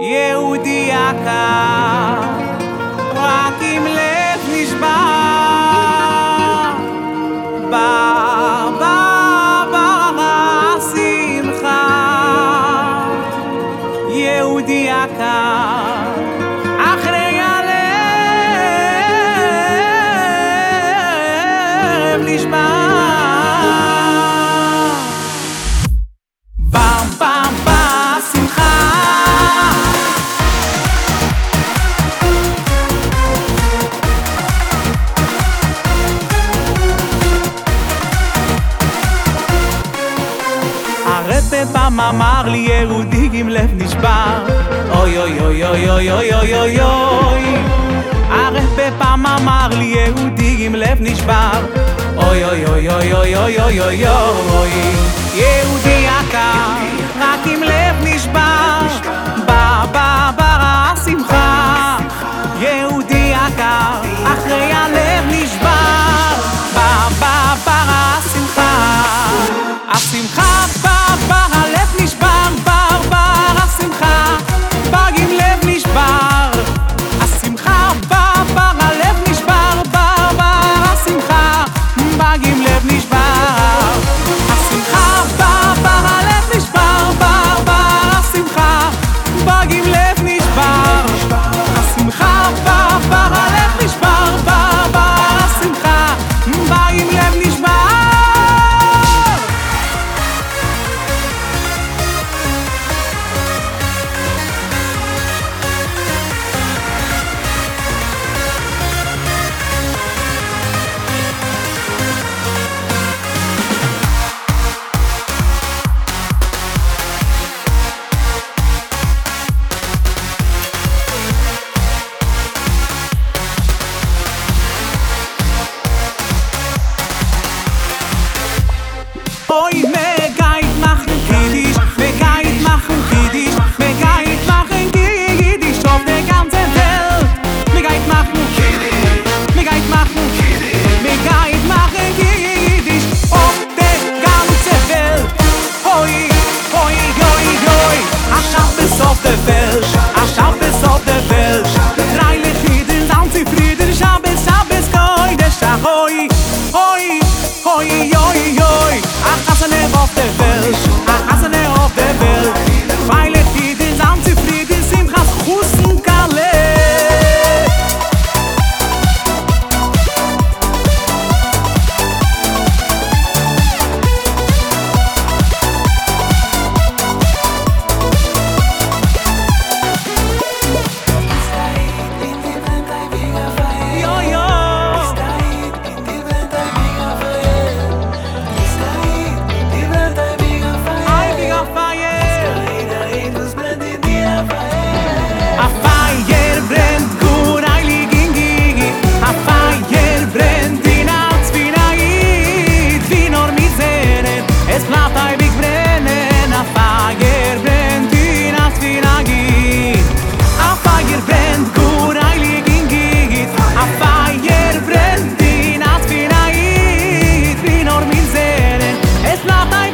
יהודייה כך, רק עם לב נשבר. בא, בא, ברא שמחה, יהודייה כך. העם אמר לי ירודי עם לב נשבר אוי אוי אוי אוי אוי אוי אוי אוי אוי הרב פעם אמר לי יהודי עם לב נשבר אוי אוי אוי אוי אוי אוי אוי אוי יהודי יקר I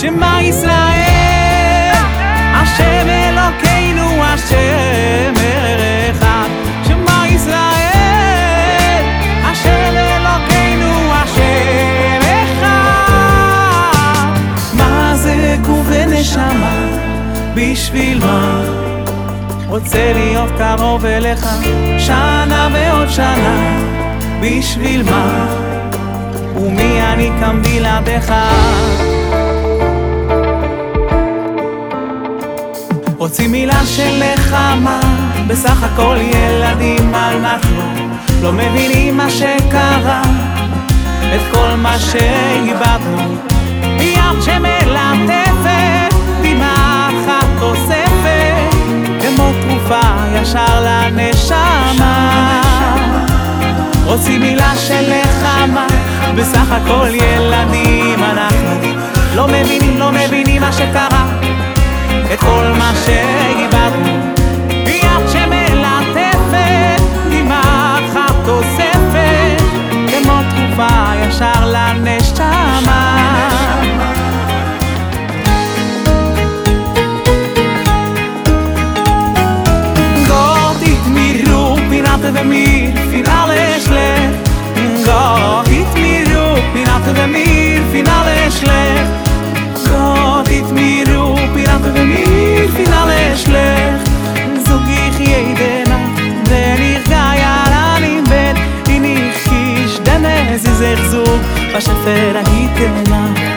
שמע ישראל, השם אלוקינו, השם ערך אחד. שמע ישראל, השם אלוקינו, השם אחד. מה זה גוף ונשמה? בשביל מה? רוצה להיות קרוב אליך שנה ועוד שנה, בשביל מה? ומי אני כאן בלעדיך? רוצים מילה של נחמה, בסך הכל ילדים אנחנו לא מבינים מה שקרה, את כל מה שאיבדנו. יד שמלטפת, דמעה אחת תוספת כמו תרופה ישר לנשמה. רוצים מילה של נחמה, בסך הכל ילדים אנחנו לא מבינים, לא מבינים מה שקרה את כל מה שאיבדנו זע צוג, אַשפעל דית אין